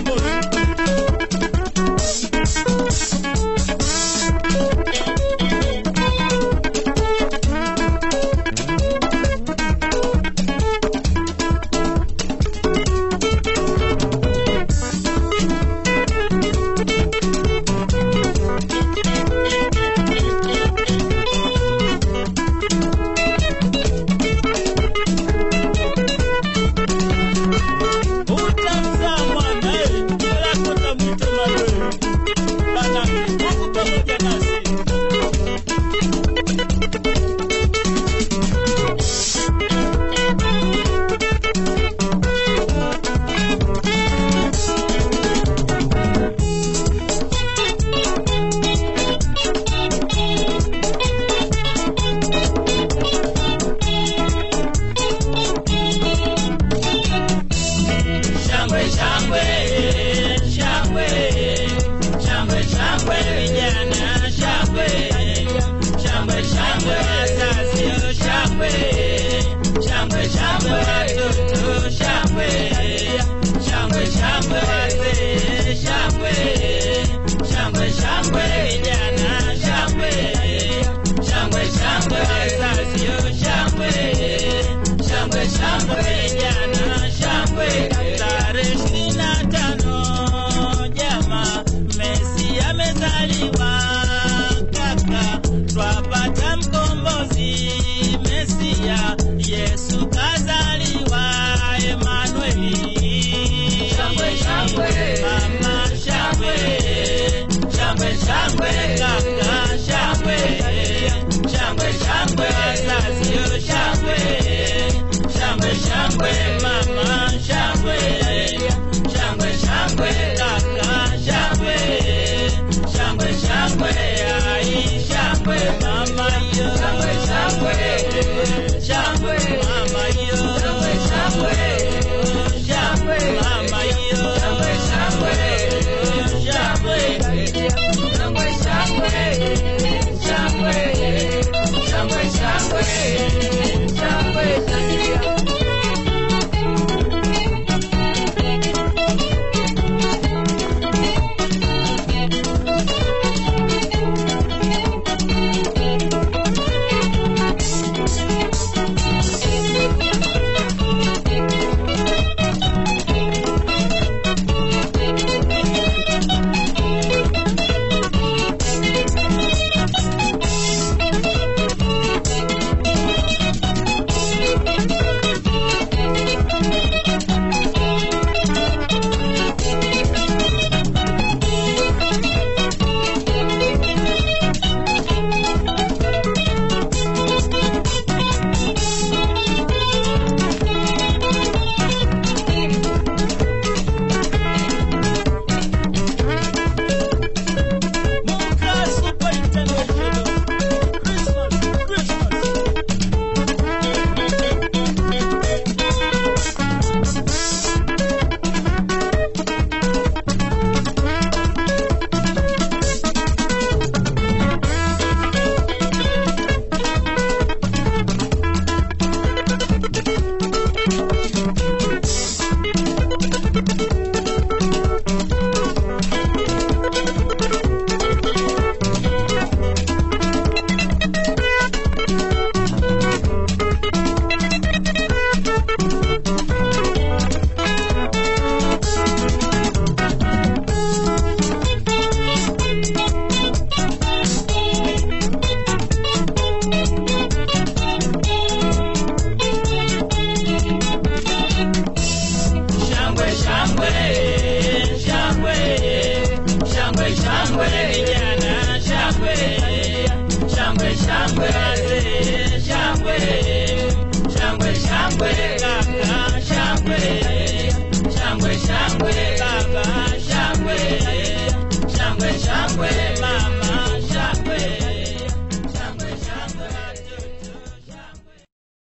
mkombozi.